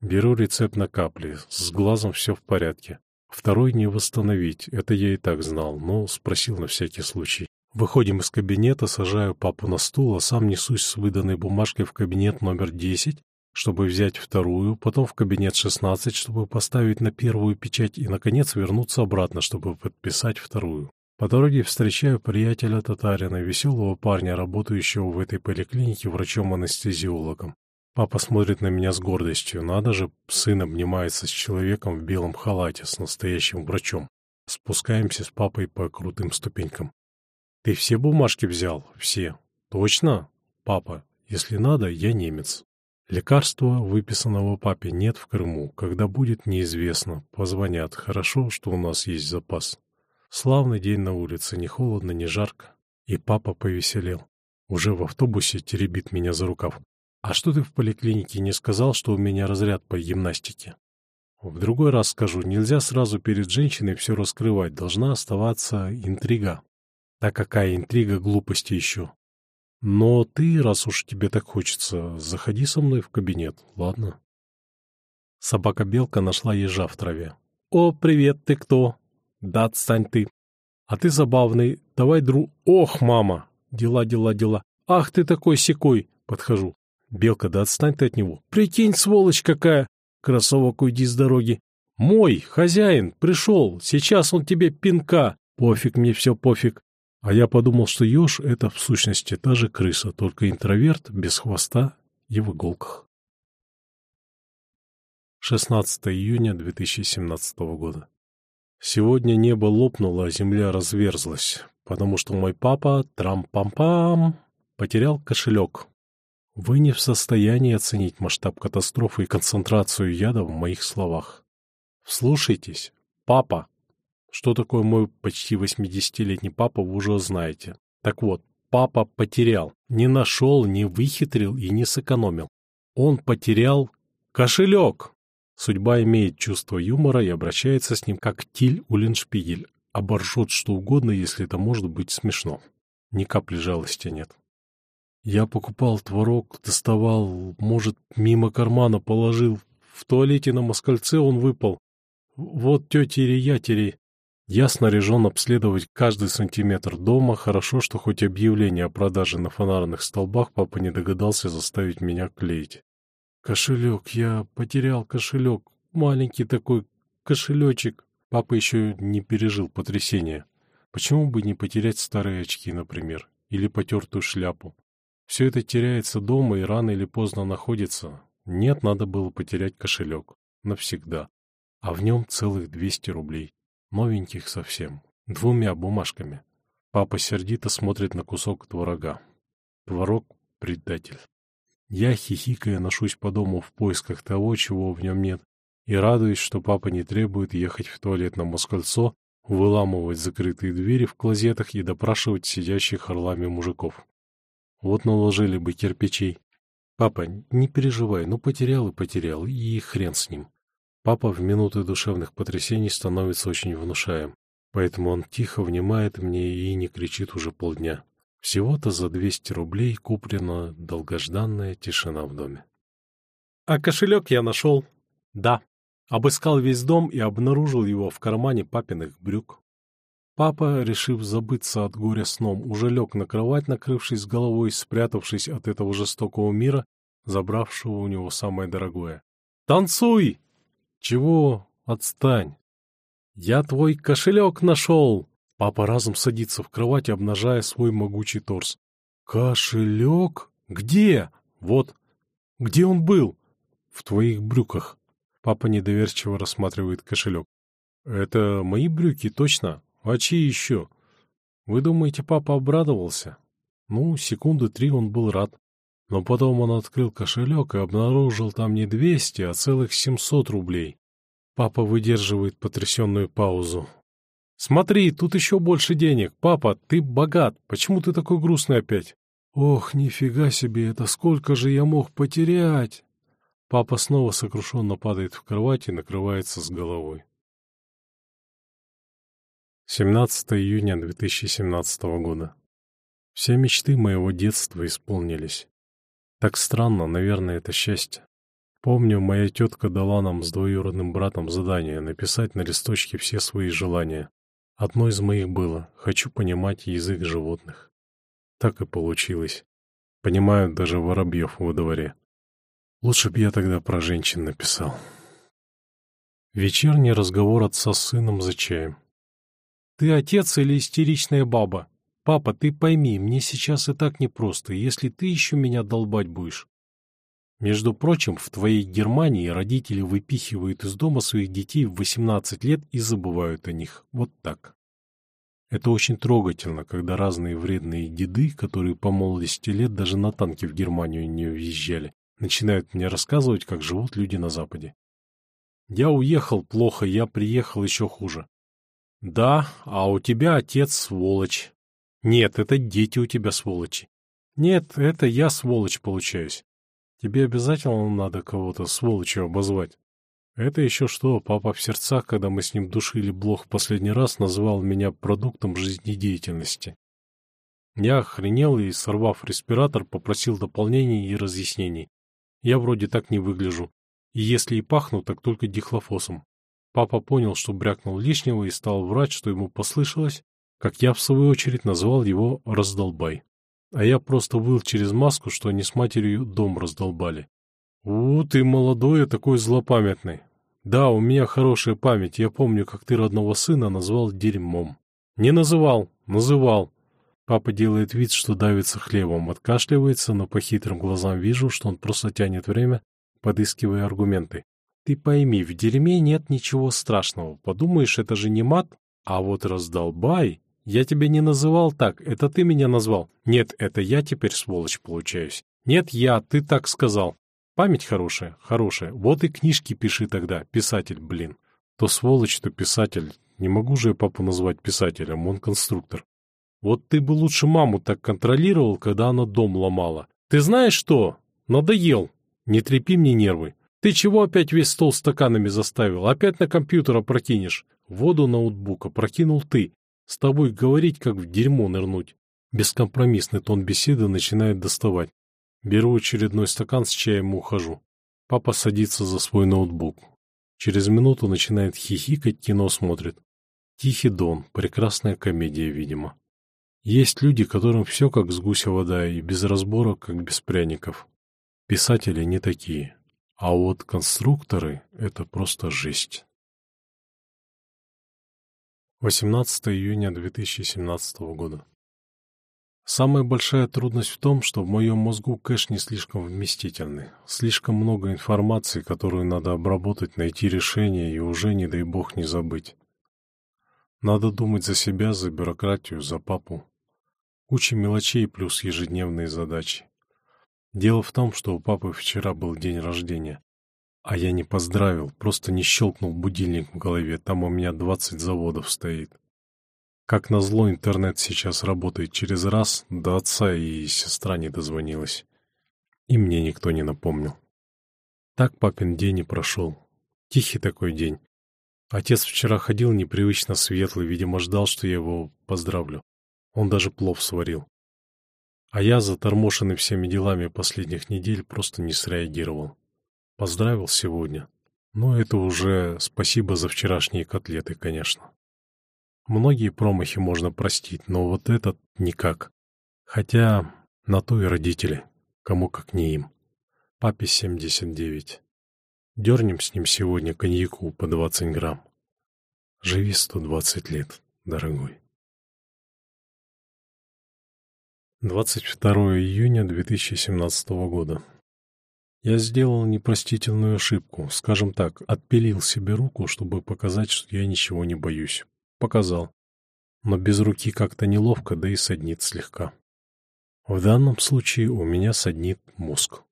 Беру рецепт на капли. С глазом все в порядке. Второй не восстановить, это я и так знал, но спросил на всякий случай. Выходим из кабинета, сажаю папу на стул, а сам несусь с выданной бумажкой в кабинет номер 10, чтобы взять вторую, потом в кабинет 16, чтобы поставить на первую печать и, наконец, вернуться обратно, чтобы подписать вторую. По дороге встречаю приятеля татарина, веселого парня, работающего в этой поликлинике врачом-анестезиологом. Папа смотрит на меня с гордостью. Надо же, сын обнимается с человеком в белом халате, с настоящим врачом. Спускаемся с папой по крутым ступенькам. Ты все бумажки взял? Все. Точно? Папа, если надо, я немец. Лекарства, выписанного папе, нет в Крыму. Когда будет, неизвестно. Позвонят. Хорошо, что у нас есть запас. Славный день на улице, ни холодно, ни жарко. И папа повеселел. Уже в автобусе теребит меня за рукав. «А что ты в поликлинике не сказал, что у меня разряд по гимнастике?» «В другой раз скажу, нельзя сразу перед женщиной все раскрывать, должна оставаться интрига». А какая интрига глупости еще. Но ты, раз уж тебе так хочется, заходи со мной в кабинет, ладно? Собака-белка нашла ежа в траве. «О, привет, ты кто?» «Да отстань ты». «А ты забавный, давай, дру...» «Ох, мама!» «Дела, дела, дела. Ах ты такой секой!» Подхожу. «Белка, да отстань ты от него!» «Прикинь, сволочь какая!» «Кроссовок, уйди с дороги!» «Мой, хозяин, пришел, сейчас он тебе пинка!» «Пофиг мне все, пофиг!» А я подумал, что еж — это в сущности та же крыса, только интроверт, без хвоста и в иголках. 16 июня 2017 года. Сегодня небо лопнуло, а земля разверзлась, потому что мой папа, трам-пам-пам, потерял кошелек. Вы не в состоянии оценить масштаб катастрофы и концентрацию яда в моих словах. Вслушайтесь. Папа, что такое мой почти 80-летний папа, вы уже знаете. Так вот, папа потерял. Не нашел, не выхитрил и не сэкономил. Он потерял кошелек. Судьба имеет чувство юмора и обращается с ним как Тиль Уллиншпигель. Оборжет что угодно, если это может быть смешно. Ни капли жалости нет. Я покупал творог, доставал, может, мимо кармана положил. В туалете на москальце он выпал. Вот тетя Риятери я снаряжен обследовать каждый сантиметр дома. Хорошо, что хоть объявление о продаже на фонарных столбах папа не догадался заставить меня клеить. Кошелек, я потерял кошелек. Маленький такой кошелечек. Папа еще не пережил потрясения. Почему бы не потерять старые очки, например, или потертую шляпу? Все это теряется дома и рано или поздно находится. Нет, надо было потерять кошелек. Навсегда. А в нем целых 200 рублей новеньких совсем, двумя бумажками. Папа сердито смотрит на кусок творога. Творог — предатель. Я, хихикая, ношусь по дому в поисках того, чего в нем нет, и радуюсь, что папа не требует ехать в туалет на Москальцо, выламывать закрытые двери в клозетах и допрашивать сидящих орлами мужиков. Вот наложили бы кирпичей. Папа, не переживай, ну потерял и потерял, и хрен с ним. Папа в минуты душевных потрясений становится очень внушаем, поэтому он тихо внимает мне и не кричит уже полдня. Всего-то за 200 рублей куплена долгожданная тишина в доме. А кошелек я нашел. Да. Обыскал весь дом и обнаружил его в кармане папиных брюк. Папа, решив забыться от горя сном, уже лег на кровать, накрывшись головой, спрятавшись от этого жестокого мира, забравшего у него самое дорогое. «Танцуй!» «Чего? Отстань!» «Я твой кошелек нашел!» Папа разом садится в кровать, обнажая свой могучий торс. «Кошелек? Где? Вот. Где он был?» «В твоих брюках». Папа недоверчиво рассматривает кошелек. «Это мои брюки, точно? А чьи еще?» «Вы думаете, папа обрадовался?» Ну, секунды три он был рад. Но потом он открыл кошелек и обнаружил там не двести, а целых семьсот рублей. Папа выдерживает потрясенную паузу. «Смотри, тут еще больше денег. Папа, ты богат. Почему ты такой грустный опять?» «Ох, нифига себе, это сколько же я мог потерять!» Папа снова сокрушенно падает в кровать и накрывается с головой. 17 июня 2017 года. Все мечты моего детства исполнились. Так странно, наверное, это счастье. Помню, моя тетка дала нам с двоюродным братом задание написать на листочке все свои желания. Одно из моих было «хочу понимать язык животных». Так и получилось. Понимают даже воробьев во дворе. Лучше б я тогда про женщин написал. Вечерний разговор отца с сыном за чаем. «Ты отец или истеричная баба?» «Папа, ты пойми, мне сейчас и так непросто, если ты еще меня долбать будешь». Между прочим, в твоей Германии родители выпихивают из дома своих детей в 18 лет и забывают о них. Вот так. Это очень трогательно, когда разные вредные деды, которые по молодости лет даже на танке в Германию не уезжали, начинают мне рассказывать, как живут люди на Западе. Я уехал плохо, я приехал еще хуже. Да, а у тебя отец сволочь. Нет, это дети у тебя сволочи. Нет, это я сволочь получаюсь. Тебе обязательно надо кого-то сволочью обозвать. Это еще что, папа в сердцах, когда мы с ним душили блох в последний раз, назвал меня продуктом жизнедеятельности. Я охренел и, сорвав респиратор, попросил дополнений и разъяснений. Я вроде так не выгляжу. И если и пахну, так только дихлофосом. Папа понял, что брякнул лишнего и стал врать, что ему послышалось, как я, в свою очередь, назвал его «раздолбай». А я просто выл через маску, что они с матерью дом раздолбали. «У, ты молодой и такой злопамятный. Да, у меня хорошая память, я помню, как ты родного сына назвал дерьмом». «Не называл, называл». Папа делает вид, что давится хлебом, откашливается, но по хитрым глазам вижу, что он просто тянет время, подыскивая аргументы. «Ты пойми, в дерьме нет ничего страшного. Подумаешь, это же не мат, а вот раздолбай...» Я тебя не называл так, это ты меня назвал. Нет, это я теперь сволочь получаюсь. Нет, я, ты так сказал. Память хорошая, хорошая. Вот и книжки пиши тогда, писатель, блин. То сволочь, то писатель. Не могу же я папу назвать писателем, он конструктор. Вот ты бы лучше маму так контролировал, когда она дом ломала. Ты знаешь что? Надоел. Не трепи мне нервы. Ты чего опять весь стол стаканами заставил? Опять на компьютер опрокинешь. Воду ноутбука прокинул ты. С тобой говорить, как в дерьмо нырнуть. Бескомпромиссный тон беседы начинает доставать. Беру очередной стакан с чаем и ухожу. Папа садится за свой ноутбук. Через минуту начинает хихикать, кино смотрит. Тихий дон, прекрасная комедия, видимо. Есть люди, которым все как с гуся вода и без разбора, как без пряников. Писатели не такие. А вот конструкторы — это просто жесть. 18 июня 2017 года. Самая большая трудность в том, что в моем мозгу кэш не слишком вместительный. Слишком много информации, которую надо обработать, найти решение и уже, не дай бог, не забыть. Надо думать за себя, за бюрократию, за папу. Куча мелочей плюс ежедневные задачи. Дело в том, что у папы вчера был день рождения. А я не поздравил, просто не щелкнул будильник в голове, там у меня двадцать заводов стоит. Как назло, интернет сейчас работает через раз, до отца и сестра не дозвонилась. И мне никто не напомнил. Так папин день и прошел. Тихий такой день. Отец вчера ходил непривычно светлый, видимо, ждал, что я его поздравлю. Он даже плов сварил. А я, заторможенный всеми делами последних недель, просто не среагировал. Поздравил сегодня. Но это уже спасибо за вчерашние котлеты, конечно. Многие промахи можно простить, но вот этот никак. Хотя на то и родители, кому как не им. Папе 79. Дернем с ним сегодня коньяку по 20 грамм. Живи 120 лет, дорогой. 22 июня 2017 года. Я сделал непростительную ошибку, скажем так, отпилил себе руку, чтобы показать, что я ничего не боюсь. Показал. Но без руки как-то неловко, да и саднит слегка. В данном случае у меня саднит мозг.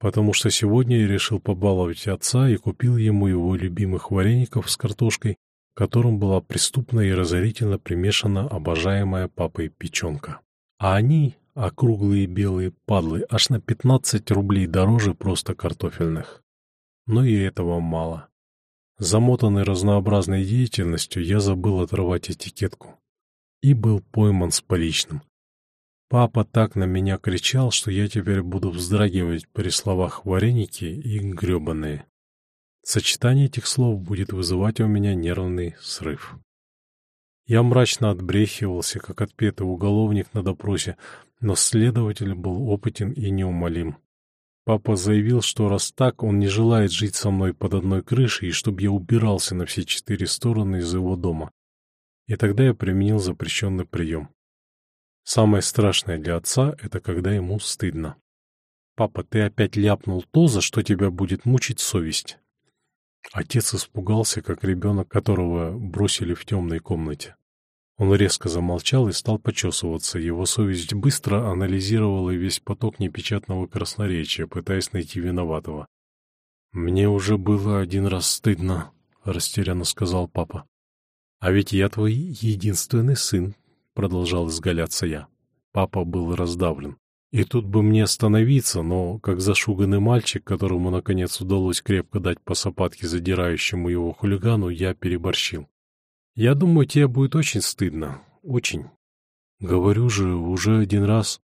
Потому что сегодня я решил побаловать отца и купил ему его любимых вареников с картошкой, которым была преступно и разорительно примешана обожаемая папой печенка. А они, округлые белые падлы, аж на 15 рублей дороже просто картофельных. Но и этого мало. Замотанный разнообразной деятельностью, я забыл оторвать этикетку. И был пойман с поличным. Папа так на меня кричал, что я теперь буду вздрагивать при словах «вареники» и «гребаные». Сочетание этих слов будет вызывать у меня нервный срыв. Я мрачно отбрехивался, как отпетый уголовник на допросе, но следователь был опытен и неумолим. Папа заявил, что раз так, он не желает жить со мной под одной крышей и чтобы я убирался на все четыре стороны из его дома. И тогда я применил запрещенный прием. Самое страшное для отца — это когда ему стыдно. «Папа, ты опять ляпнул то, за что тебя будет мучить совесть». Отец испугался, как ребенок, которого бросили в темной комнате. Он резко замолчал и стал почесываться. Его совесть быстро анализировала весь поток непечатного красноречия, пытаясь найти виноватого. «Мне уже было один раз стыдно», — растерянно сказал папа. «А ведь я твой единственный сын», — продолжал изгаляться я. Папа был раздавлен. И тут бы мне остановиться, но, как зашуганный мальчик, которому, наконец, удалось крепко дать по сапатке задирающему его хулигану, я переборщил. Я думаю, тебе будет очень стыдно. Очень. Говорю же, уже один раз.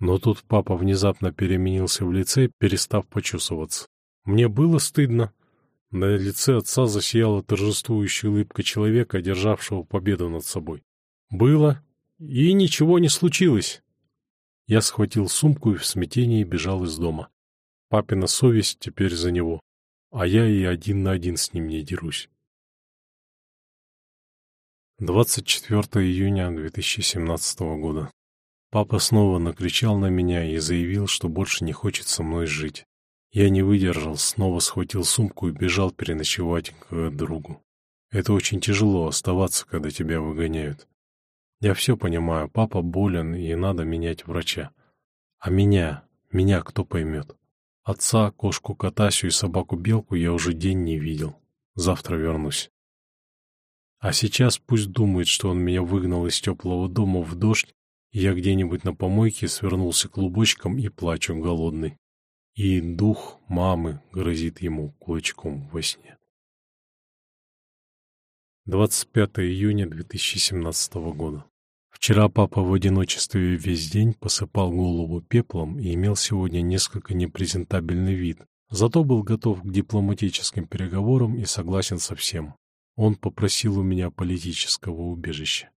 Но тут папа внезапно переменился в лице, перестав почувствоваться. Мне было стыдно. На лице отца засияла торжествующая улыбка человека, одержавшего победу над собой. Было. И ничего не случилось. Я схватил сумку и в смятении бежал из дома. Папина совесть теперь за него, а я и один на один с ним не дерусь. 24 июня 2017 года. Папа снова накричал на меня и заявил, что больше не хочет со мной жить. Я не выдержал, снова схватил сумку и бежал переночевать к другу. Это очень тяжело оставаться, когда тебя выгоняют. Я все понимаю, папа болен и надо менять врача. А меня, меня кто поймет? Отца, кошку Катасю и собаку-белку я уже день не видел. Завтра вернусь. А сейчас пусть думает, что он меня выгнал из теплого дома в дождь, и я где-нибудь на помойке свернулся клубочком и плачу голодный. И дух мамы грозит ему кулачком во сне. 25 июня 2017 года. Вчера папа в одиночестве весь день посыпал голову пеплом и имел сегодня несколько непрезентабельный вид, зато был готов к дипломатическим переговорам и согласен со всем. Он попросил у меня политического убежища.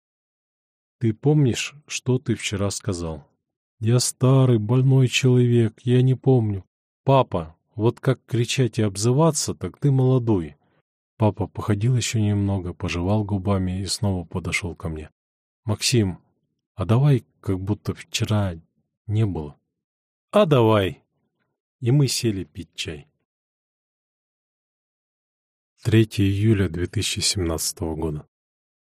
«Ты помнишь, что ты вчера сказал?» «Я старый, больной человек, я не помню». «Папа, вот как кричать и обзываться, так ты молодой». Папа походил еще немного, пожевал губами и снова подошел ко мне. «Максим, а давай, как будто вчера не было». «А давай». И мы сели пить чай. 3 июля 2017 года.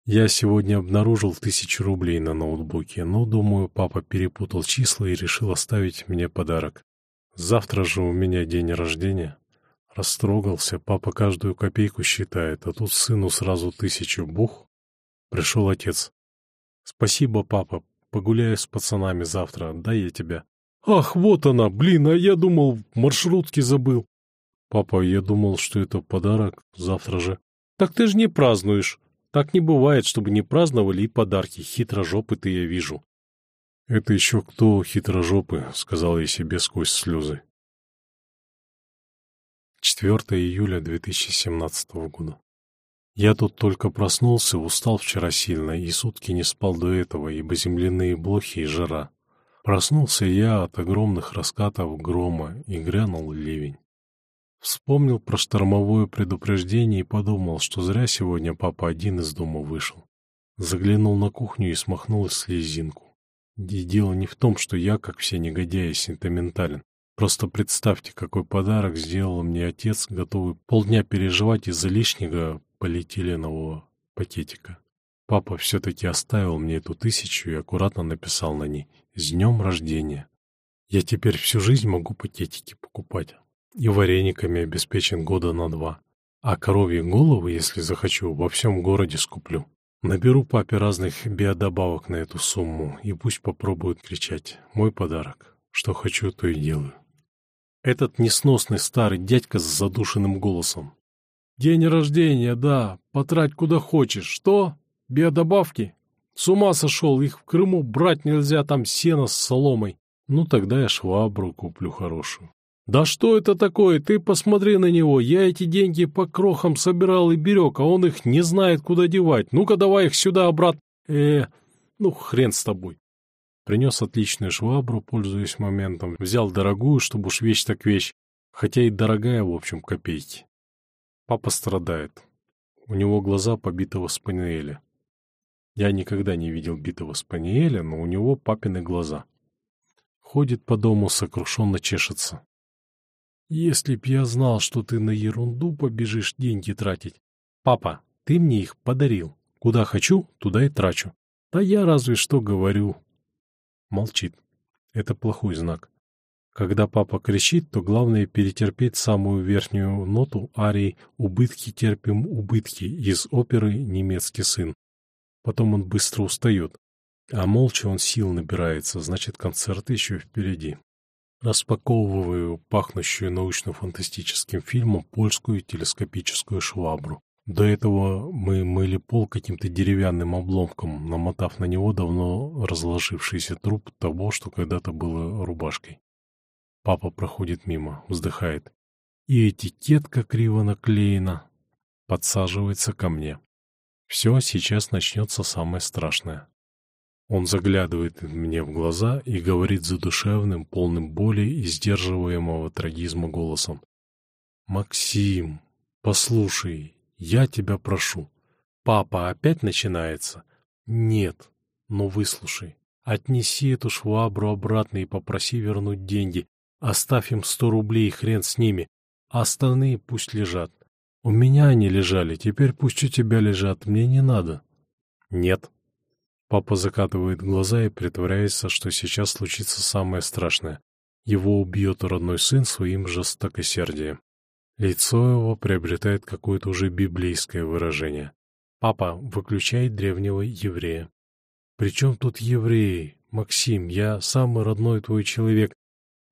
Я сегодня обнаружил тысячу рублей на ноутбуке, но, думаю, папа перепутал числа и решил оставить мне подарок. Завтра же у меня день рождения. Растрогался, папа каждую копейку считает, а тут сыну сразу тысячу бух. Пришел отец. Спасибо, папа, погуляю с пацанами завтра, дай я тебя. Ах, вот она, блин, а я думал, маршрутки забыл. «Папа, я думал, что это подарок завтра же». «Так ты же не празднуешь. Так не бывает, чтобы не праздновали и подарки. Хитрожопы ты я вижу». «Это еще кто хитрожопы?» — сказал я себе сквозь слезы. 4 июля 2017 года. Я тут только проснулся, устал вчера сильно, и сутки не спал до этого, ибо земляные блохи и жара. Проснулся я от огромных раскатов грома, и грянул ливень. Вспомнил про штормовое предупреждение и подумал, что зря сегодня папа один из дома вышел. Заглянул на кухню и смахнул слезинку. И дело не в том, что я, как все негодяи, сентиментален. Просто представьте, какой подарок сделал мне отец, готовый полдня переживать из-за лишнего полиэтиленового пакетика. Папа все-таки оставил мне эту тысячу и аккуратно написал на ней «С днем рождения». Я теперь всю жизнь могу пакетики покупать. И варениками обеспечен года на два. А коровьи головы, если захочу, во всем городе скуплю. Наберу папе разных биодобавок на эту сумму, и пусть попробует кричать. Мой подарок. Что хочу, то и делаю. Этот несносный старый дядька с задушенным голосом. «День рождения, да, потрать куда хочешь. Что? Биодобавки? С ума сошел, их в Крыму брать нельзя, там сено с соломой. Ну, тогда я швабру куплю хорошую. «Да что это такое? Ты посмотри на него. Я эти деньги по крохам собирал и берег, а он их не знает, куда девать. Ну-ка давай их сюда обратно. э ну хрен с тобой». Принес отличную швабру, пользуясь моментом. Взял дорогую, чтобы уж вещь так вещь. Хотя и дорогая, в общем, копейки. Папа страдает. У него глаза побитого спаниеля. Я никогда не видел битого спаниеля, но у него папины глаза. Ходит по дому, сокрушенно чешется. Если б я знал, что ты на ерунду побежишь деньги тратить. Папа, ты мне их подарил. Куда хочу, туда и трачу. Да я разве что говорю. Молчит. Это плохой знак. Когда папа кричит, то главное перетерпеть самую верхнюю ноту арии «Убытки терпим убытки» из оперы «Немецкий сын». Потом он быстро устает. А молча он сил набирается, значит, концерт еще впереди. Распаковываю пахнущую научно-фантастическим фильмом польскую телескопическую швабру. До этого мы мыли пол каким-то деревянным обломком, намотав на него давно разложившийся труп того, что когда-то было рубашкой. Папа проходит мимо, вздыхает. И этикетка криво наклеена. Подсаживается ко мне. Все, сейчас начнется самое страшное. Он заглядывает мне в глаза и говорит задушевным, полным боли и сдерживаемого трагизма голосом. «Максим, послушай, я тебя прошу. Папа опять начинается?» «Нет, но выслушай. Отнеси эту швабру обратно и попроси вернуть деньги. Оставь им сто рублей, хрен с ними. А остальные пусть лежат. У меня они лежали, теперь пусть у тебя лежат, мне не надо». «Нет», Папа закатывает глаза и притворяется, что сейчас случится самое страшное. Его убьет родной сын своим жестокосердием. Лицо его приобретает какое-то уже библейское выражение. «Папа, выключай древнего еврея». «При чем тут евреи? Максим, я самый родной твой человек,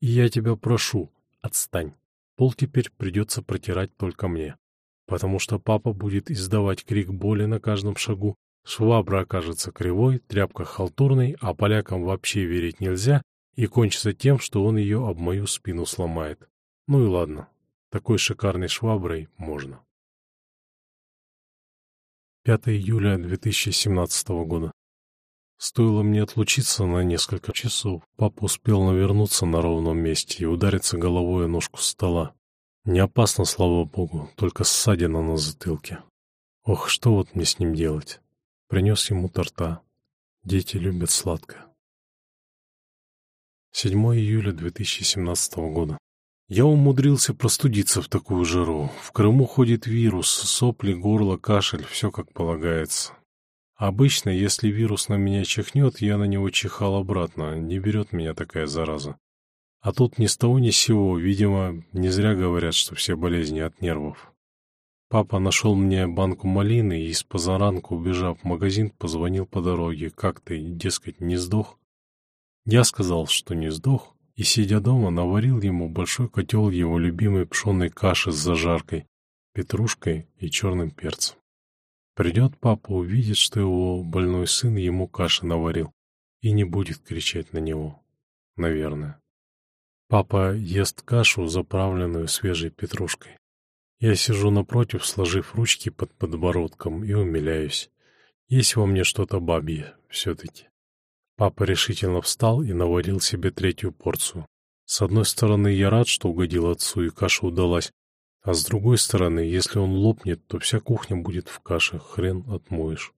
и я тебя прошу, отстань. Пол теперь придется протирать только мне, потому что папа будет издавать крик боли на каждом шагу, Швабра окажется кривой, тряпка халтурной, а полякам вообще верить нельзя, и кончится тем, что он ее об мою спину сломает. Ну и ладно, такой шикарной шваброй можно. 5 июля 2017 года. Стоило мне отлучиться на несколько часов, папа успел навернуться на ровном месте и удариться головой о ножку стола. Не опасно, слава богу, только ссадина на затылке. Ох, что вот мне с ним делать? Принес ему торта. Дети любят сладкое. 7 июля 2017 года. Я умудрился простудиться в такую жару. В Крыму ходит вирус, сопли, горло, кашель, все как полагается. Обычно, если вирус на меня чихнет, я на него чихал обратно, не берет меня такая зараза. А тут ни с того ни с сего, видимо, не зря говорят, что все болезни от нервов. Папа нашел мне банку малины и с позаранку, убежав в магазин, позвонил по дороге. «Как ты, дескать, не сдох?» Я сказал, что не сдох, и, сидя дома, наварил ему большой котел его любимой пшеной каши с зажаркой, петрушкой и черным перцем. Придет папа, увидит, что его больной сын ему каши наварил, и не будет кричать на него. Наверное. Папа ест кашу, заправленную свежей петрушкой. Я сижу напротив, сложив ручки под подбородком, и умиляюсь. Есть во мне что-то бабье, все-таки. Папа решительно встал и наварил себе третью порцию. С одной стороны, я рад, что угодил отцу, и каша удалась, а с другой стороны, если он лопнет, то вся кухня будет в каше, хрен отмоешь.